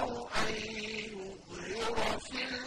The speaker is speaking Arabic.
أَوْ أَن يُظْهِرَ فِي